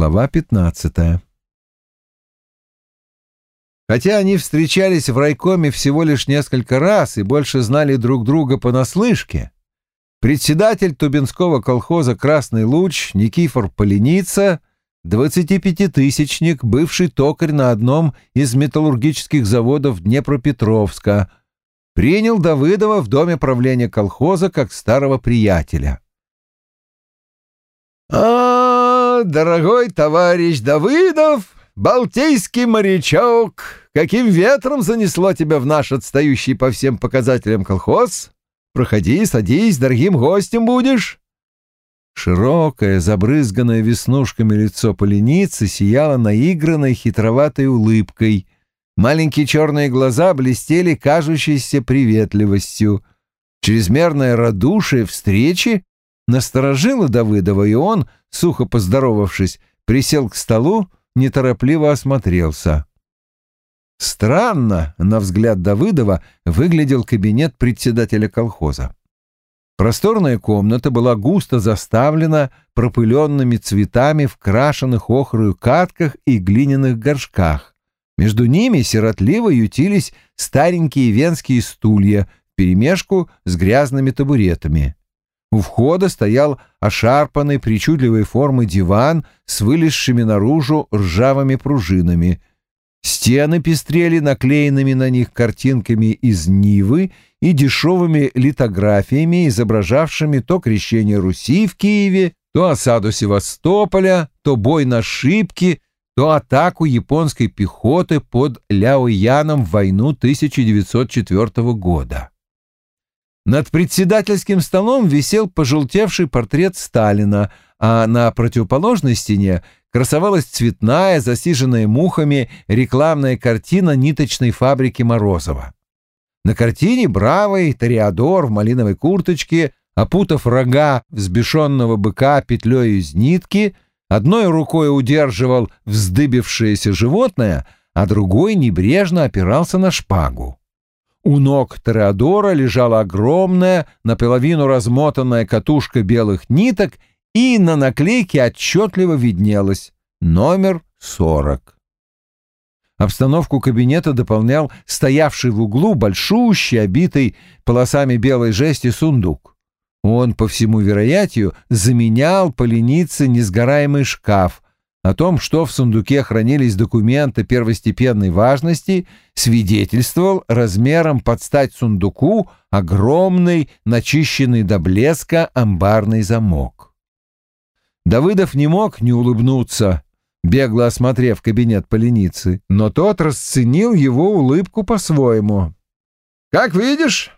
Глава 15. Хотя они встречались в райкоме всего лишь несколько раз и больше знали друг друга понаслышке, председатель Тубинского колхоза «Красный луч» Никифор Поленица, 25-тысячник, бывший токарь на одном из металлургических заводов Днепропетровска, принял Давыдова в доме правления колхоза как старого приятеля. «А, дорогой товарищ Давыдов, балтийский морячок, каким ветром занесло тебя в наш отстающий по всем показателям колхоз? Проходи, садись, дорогим гостем будешь». Широкое, забрызганное веснушками лицо поленицы сияло наигранной хитроватой улыбкой. Маленькие черные глаза блестели кажущейся приветливостью. Чрезмерное радушие встречи насторожило Давыдова, и он, сухо поздоровавшись, присел к столу, неторопливо осмотрелся. Странно, на взгляд Давыдова, выглядел кабинет председателя колхоза. Просторная комната была густо заставлена пропыленными цветами в крашенных охрою катках и глиняных горшках. Между ними сиротливо ютились старенькие венские стулья вперемешку с грязными табуретами. У входа стоял ошарпанный причудливой формы диван с вылезшими наружу ржавыми пружинами. Стены пестрели наклеенными на них картинками из Нивы и дешевыми литографиями, изображавшими то крещение Руси в Киеве, то осаду Севастополя, то бой на Шибке, то атаку японской пехоты под Ляояном в войну 1904 года. Над председательским столом висел пожелтевший портрет Сталина, а на противоположной стене красовалась цветная, засиженная мухами рекламная картина ниточной фабрики Морозова. На картине бравый Тореадор в малиновой курточке, опутав рога взбешенного быка петлей из нитки, одной рукой удерживал вздыбившееся животное, а другой небрежно опирался на шпагу. У ног Тореадора лежала огромная, наполовину размотанная катушка белых ниток, и на наклейке отчетливо виднелось номер сорок. Обстановку кабинета дополнял стоявший в углу большущий, обитый полосами белой жести сундук. Он, по всему вероятию, заменял по ленице несгораемый шкаф. О том, что в сундуке хранились документы первостепенной важности, свидетельствовал размером под стать сундуку огромный, начищенный до блеска амбарный замок. Давыдов не мог не улыбнуться бегло осмотрев кабинет поленицы, но тот расценил его улыбку по-своему. «Как видишь,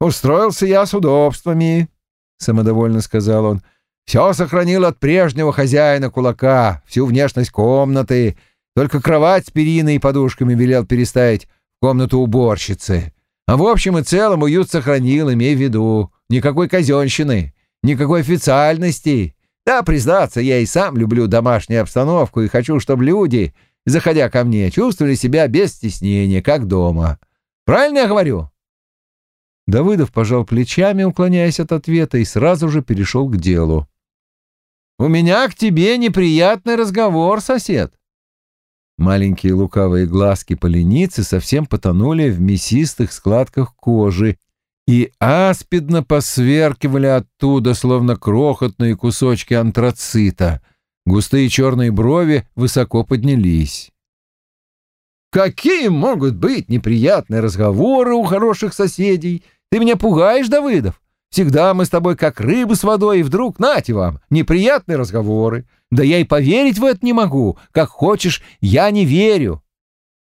устроился я с удобствами», — самодовольно сказал он. «Все сохранил от прежнего хозяина кулака, всю внешность комнаты, только кровать с периной и подушками велел переставить в комнату уборщицы. А в общем и целом уют сохранил, имей в виду, никакой казенщины, никакой официальности, да, признаться, я и сам люблю домашнюю обстановку и хочу, чтобы люди, заходя ко мне, чувствовали себя без стеснения, как дома. Правильно я говорю?» Давыдов пожал плечами, уклоняясь от ответа, и сразу же перешел к делу. «У меня к тебе неприятный разговор, сосед». Маленькие лукавые глазки поленицы совсем потонули в мясистых складках кожи, и аспидно посверкивали оттуда, словно крохотные кусочки антрацита. Густые черные брови высоко поднялись. «Какие могут быть неприятные разговоры у хороших соседей? Ты меня пугаешь, Давыдов? Всегда мы с тобой как рыбы с водой, и вдруг, нате вам, неприятные разговоры. Да я и поверить в это не могу. Как хочешь, я не верю.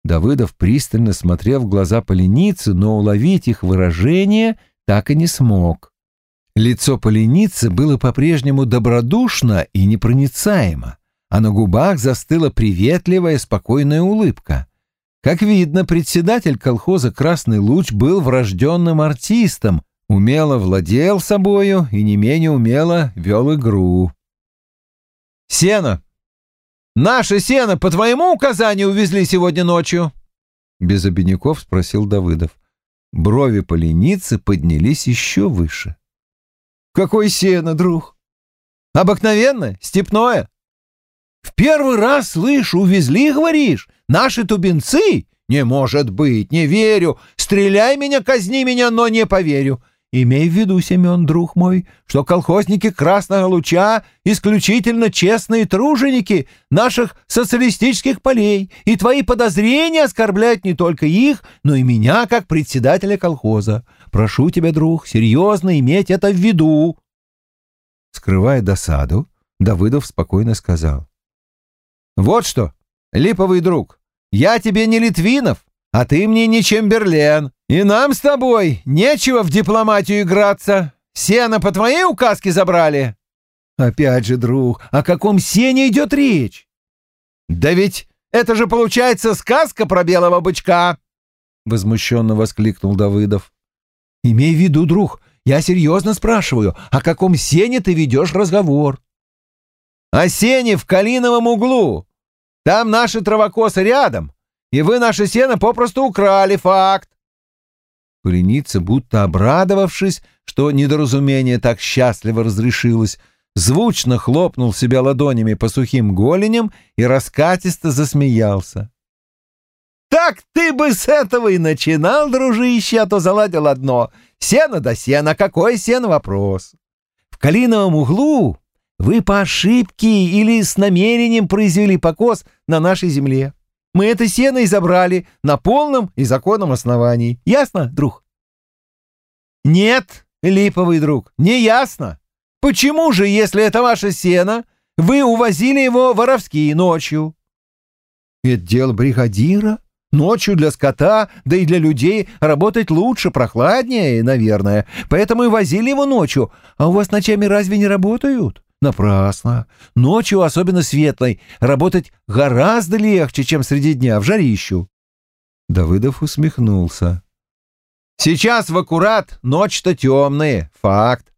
Давыдов пристально смотрел в глаза поленицы, но уловить их выражение так и не смог. Лицо поленицы было по-прежнему добродушно и непроницаемо, а на губах застыла приветливая, спокойная улыбка. Как видно, председатель колхоза «Красный луч» был врожденным артистом, умело владел собою и не менее умело вел игру. «Сено!» Наше сено по твоему указанию увезли сегодня ночью?» Без обиняков спросил Давыдов. Брови поленицы поднялись еще выше. «Какое сено, друг? Обыкновенное, степное?» В первый раз слышу, увезли, говоришь? Наши тубенцы? Не может быть, не верю. Стреляй меня, казни меня, но не поверю. Имей в виду, Семен, друг мой, что колхозники Красного Луча исключительно честные труженики наших социалистических полей, и твои подозрения оскорбляют не только их, но и меня, как председателя колхоза. Прошу тебя, друг, серьезно иметь это в виду. Скрывая досаду, Давыдов спокойно сказал. «Вот что, липовый друг, я тебе не Литвинов, а ты мне не Чемберлен, и нам с тобой нечего в дипломатию играться. Сено по твоей указке забрали?» «Опять же, друг, о каком сене идет речь?» «Да ведь это же получается сказка про белого бычка!» — возмущенно воскликнул Давыдов. «Имей в виду, друг, я серьезно спрашиваю, о каком сене ты ведешь разговор?» «О сене в Калиновом углу. Там наши травокосы рядом, и вы наше сено попросту украли, факт. Поленица, будто обрадовавшись, что недоразумение так счастливо разрешилось, звучно хлопнул себя ладонями по сухим голеням и раскатисто засмеялся. «Так ты бы с этого и начинал, дружище, а то заладил одно. Сено да сено, какой сено вопрос? В калиновом углу вы по ошибке или с намерением произвели покос на нашей земле. Мы это сено и забрали на полном и законном основании. Ясно, друг? Нет, липовый друг, не ясно. Почему же, если это ваше сено, вы увозили его воровски ночью? Это дело бригадира. Ночью для скота, да и для людей работать лучше, прохладнее, наверное. Поэтому и возили его ночью. А у вас ночами разве не работают? Напрасно. Ночью, особенно светлой, работать гораздо легче, чем среди дня, в жарищу. Давыдов усмехнулся. Сейчас в аккурат ночь-то темная, факт.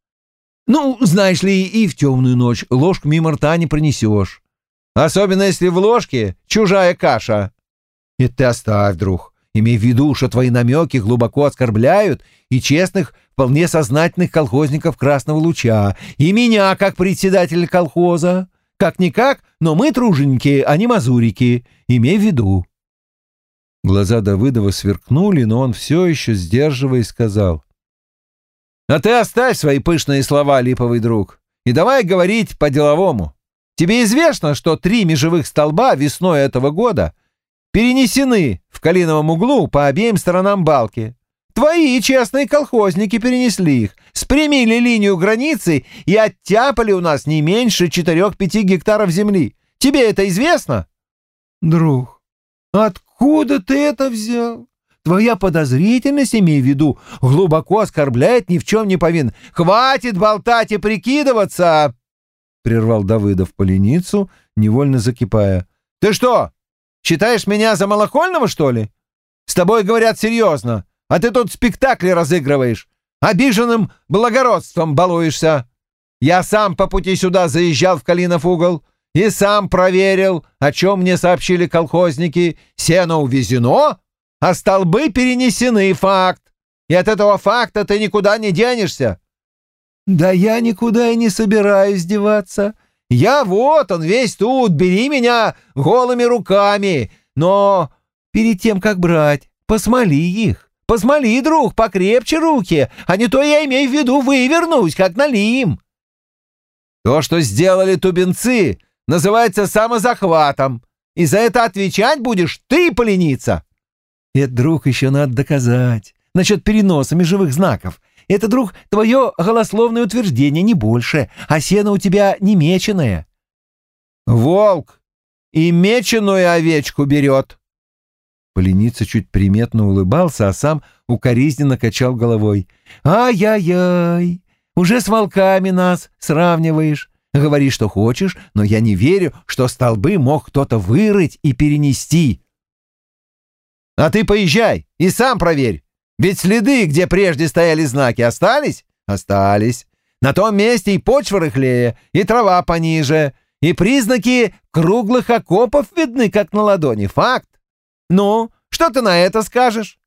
Ну, знаешь ли, и в темную ночь ложку мимо рта не пронесешь. Особенно если в ложке чужая каша. Это ты оставь, друг. Имей в виду, что твои намеки глубоко оскорбляют и честных, вполне сознательных колхозников Красного Луча, и меня, как председателя колхоза. Как-никак, но мы труженики, а не мазурики. Имей в виду. Глаза Давыдова сверкнули, но он все еще, сдерживаясь, сказал. «А ты оставь свои пышные слова, липовый друг, и давай говорить по-деловому. Тебе известно, что три межевых столба весной этого года — перенесены в Калиновом углу по обеим сторонам балки. Твои честные колхозники перенесли их, спрямили линию границы и оттяпали у нас не меньше четырех-пяти гектаров земли. Тебе это известно? Друг, откуда ты это взял? Твоя подозрительность, имей в виду, глубоко оскорбляет ни в чем не повинен. Хватит болтать и прикидываться!» Прервал Давыдов поленицу, невольно закипая. «Ты что, Считаешь меня за малохольного, что ли? С тобой говорят серьезно, а ты тут спектакли разыгрываешь, обиженным благородством балуешься. Я сам по пути сюда заезжал в Калинов угол и сам проверил, о чем мне сообщили колхозники. Сено увезено, а столбы перенесены, факт. И от этого факта ты никуда не денешься. Да я никуда и не собираюсь деваться. Я вот он весь тут, бери меня голыми руками, но перед тем, как брать, посмоли их. Посмоли, друг, покрепче руки, а не то я имею в виду вывернусь, как налим. То, что сделали тубенцы, называется самозахватом, и за это отвечать будешь ты, поленица. Это, друг, еще надо доказать. Насчет переноса межевых знаков. Это, друг, твое голословное утверждение, не больше, а сено у тебя не меченое. Волк и меченую овечку берет. Поленица чуть приметно улыбался, а сам укоризненно качал головой. «Ай-яй-яй, уже с волками нас сравниваешь. Говори, что хочешь, но я не верю, что столбы мог кто-то вырыть и перенести». «А ты поезжай и сам проверь. Ведь следы, где прежде стояли знаки, остались? Остались. На том месте и почва рыхлее, и трава пониже, и признаки круглых окопов видны, как на ладони. Факт. Ну, что ты на это скажешь?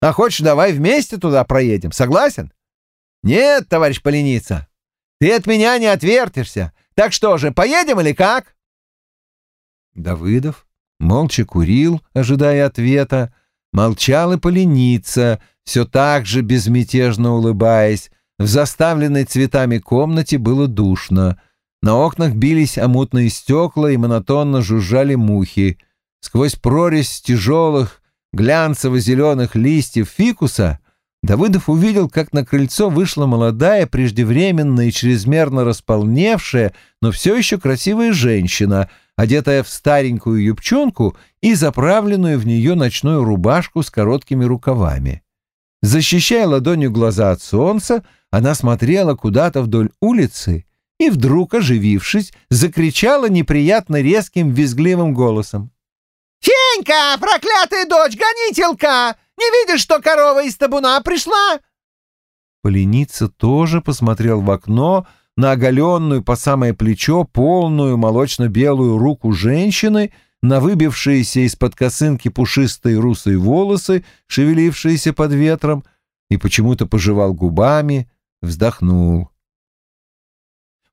А хочешь, давай вместе туда проедем, согласен? Нет, товарищ Поленица, ты от меня не отвертишься. Так что же, поедем или как? Давыдов молча курил, ожидая ответа, молчал и поленица, все так же безмятежно улыбаясь. В заставленной цветами комнате было душно. На окнах бились омутные стекла и монотонно жужжали мухи. Сквозь прорезь тяжелых глянцево-зеленых листьев фикуса Давыдов увидел, как на крыльцо вышла молодая, преждевременно и чрезмерно располневшая, но все еще красивая женщина, одетая в старенькую юбчонку и заправленную в нее ночную рубашку с короткими рукавами. Защищая ладонью глаза от солнца, она смотрела куда-то вдоль улицы и вдруг, оживившись, закричала неприятно резким визгливым голосом. «Фенька, проклятая дочь, гонителка! Не видишь, что корова из табуна пришла?» Поленица тоже посмотрел в окно на оголенную по самое плечо полную молочно-белую руку женщины, на выбившиеся из-под косынки пушистые русые волосы, шевелившиеся под ветром, и почему-то пожевал губами, вздохнул.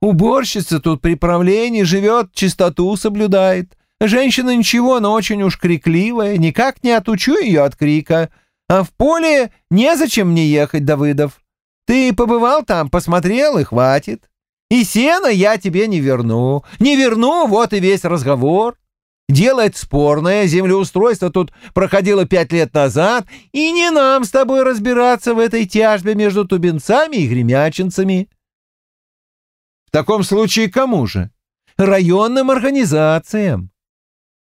«Уборщица тут при правлении живет, чистоту соблюдает. Женщина ничего, но очень уж крикливая, никак не отучу ее от крика. А в поле незачем мне ехать, Давыдов. Ты побывал там, посмотрел и хватит. И сено я тебе не верну. Не верну, вот и весь разговор. Дело это спорное, землеустройство тут проходило пять лет назад, и не нам с тобой разбираться в этой тяжбе между тубенцами и гремячинцами. В таком случае кому же? Районным организациям.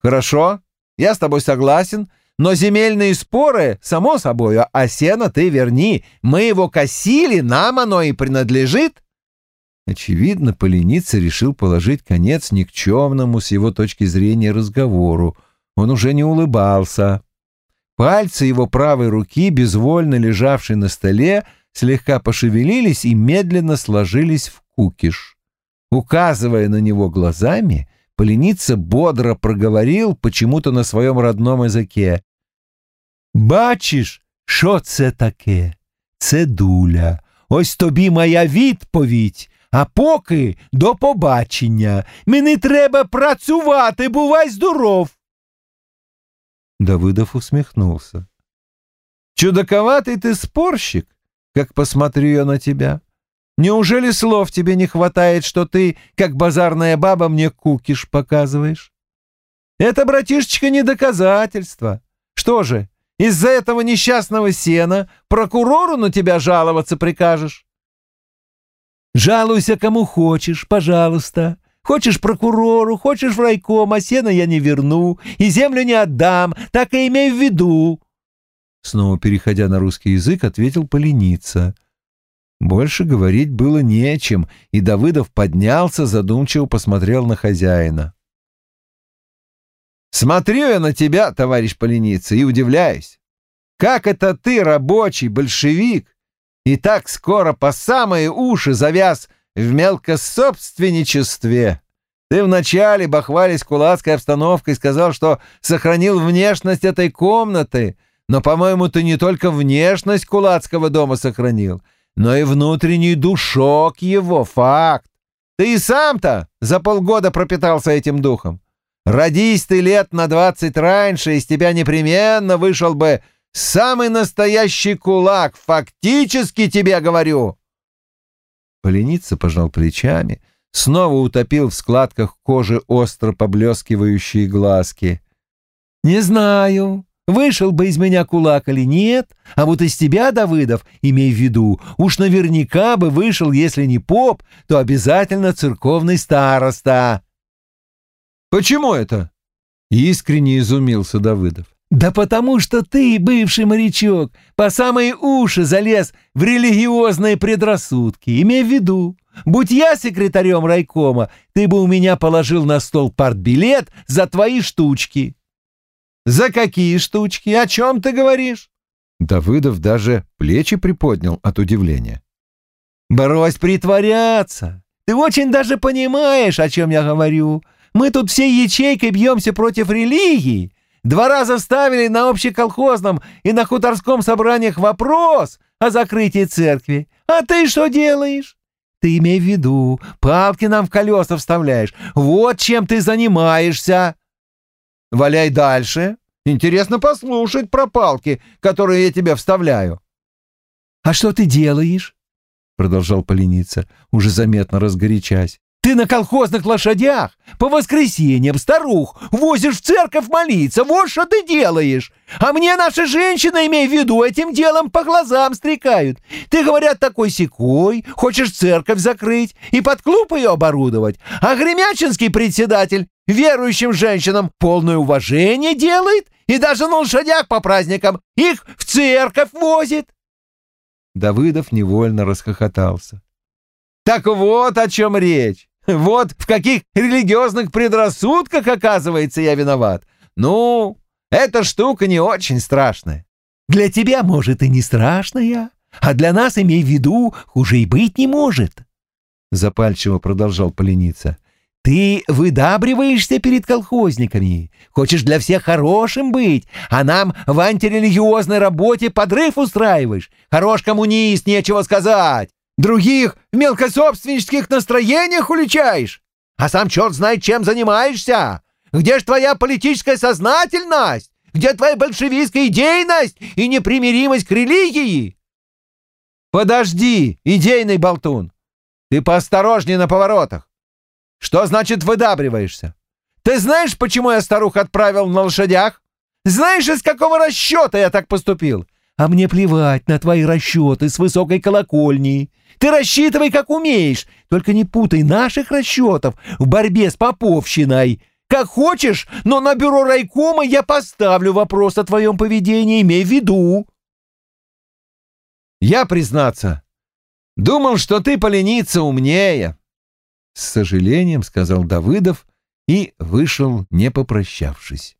Хорошо, я с тобой согласен, но земельные споры, само собой, а сено ты верни. Мы его косили, нам оно и принадлежит. Очевидно, Поленица решил положить конец никчемному с его точки зрения разговору. Он уже не улыбался. Пальцы его правой руки, безвольно лежавшие на столе, слегка пошевелились и медленно сложились в кукиш. Указывая на него глазами, Поленица бодро проговорил почему-то на своем родном языке. «Бачиш, що це таке? Це дуля. Ось тобі моя відповідь. А поки до побачення. Мені треба працювати, бувай здоров. Давыдов усмехнулся. Чудаковатый ты спорщик, как посмотрю я на тебя. Неужели слов тебе не хватает, что ты, как базарная баба, мне кукиш показываешь? Это, братишечка, не доказательство. Что же, из-за этого несчастного сена прокурору на тебя жаловаться прикажешь? Жалуйся кому хочешь, пожалуйста. Хочешь прокурору, хочешь в райком, а сено я не верну и землю не отдам, так и имей в виду. Снова переходя на русский язык, ответил Поленица. Больше говорить было не чем, и Давыдов поднялся, задумчиво посмотрел на хозяина. «Смотрю я на тебя, товарищ Поленица, и удивляюсь. Как это ты, рабочий, большевик, и так скоро по самые уши завяз в мелкособственничестве? Ты вначале, бахвались кулацкой обстановкой, сказал, что сохранил внешность этой комнаты, но, по-моему, ты не только внешность кулацкого дома сохранил, но и внутренний душок его, факт. Ты и сам-то за полгода пропитался этим духом. Родись ты лет на двадцать раньше, из тебя непременно вышел бы самый настоящий кулак, фактически тебе говорю. Поленица пожал плечами, снова утопил в складках кожи остро поблескивающие глазки. «Не знаю, Вышел бы из меня кулак или нет, а вот из тебя, Давыдов, имей в виду, уж наверняка бы вышел, если не поп, то обязательно церковный староста. Почему это? Искренне изумился Давыдов. Да потому что ты, бывший морячок, по самые уши залез в религиозные предрассудки. Имей в виду, будь я секретарем райкома, ты бы у меня положил на стол партбилет за твои штучки. «За какие штучки? О чем ты говоришь?» Давыдов даже плечи приподнял от удивления. «Брось притворяться! Ты очень даже понимаешь, о чем я говорю. Мы тут всей ячейкой бьемся против религии. Два раза ставили на общеколхозном и на хуторском собраниях вопрос о закрытии церкви. А ты что делаешь? Ты имей в виду, палки нам в колеса вставляешь. Вот чем ты занимаешься!» Валяй дальше. Интересно послушать про палки, которые я тебе вставляю. «А что ты делаешь?» — продолжал Поленица, уже заметно разгорячась. «Ты на колхозных лошадях по воскресеньям старух возишь в церковь молиться, вот что ты делаешь! А мне наши женщины, имей в виду, этим делом по глазам стрекают. Ты, говорят, такой секой, хочешь церковь закрыть и под клуб ее оборудовать, а Гремячинский председатель верующим женщинам полное уважение делает и даже на лошадях по праздникам их в церковь возит. Давыдов невольно расхохотался. «Так вот о чем речь! Вот в каких религиозных предрассудках, оказывается, я виноват! Ну, эта штука не очень страшная». «Для тебя, может, и не страшная, а для нас, имей в виду, хуже и быть не может», — запальчиво продолжал Поленица. Ты выдабриваешься перед колхозниками, хочешь для всех хорошим быть, а нам в антирелигиозной работе подрыв устраиваешь. Хорош коммунист, нечего сказать. Других в мелкособственнических настроениях уличаешь. А сам черт знает, чем занимаешься. Где ж твоя политическая сознательность? Где твоя большевистская идейность и непримиримость к религии? Подожди, идейный болтун. Ты поосторожнее на поворотах. Что значит выдабриваешься? Ты знаешь, почему я старух отправил на лошадях? Знаешь, из какого расчета я так поступил? А мне плевать на твои расчеты с высокой колокольни. Ты рассчитывай, как умеешь, только не путай наших расчетов в борьбе с поповщиной. Как хочешь, но на бюро райкома я поставлю вопрос о твоем поведении, имей в виду. Я, признаться, думал, что ты полениться умнее. — с сожалением сказал Давыдов и вышел, не попрощавшись.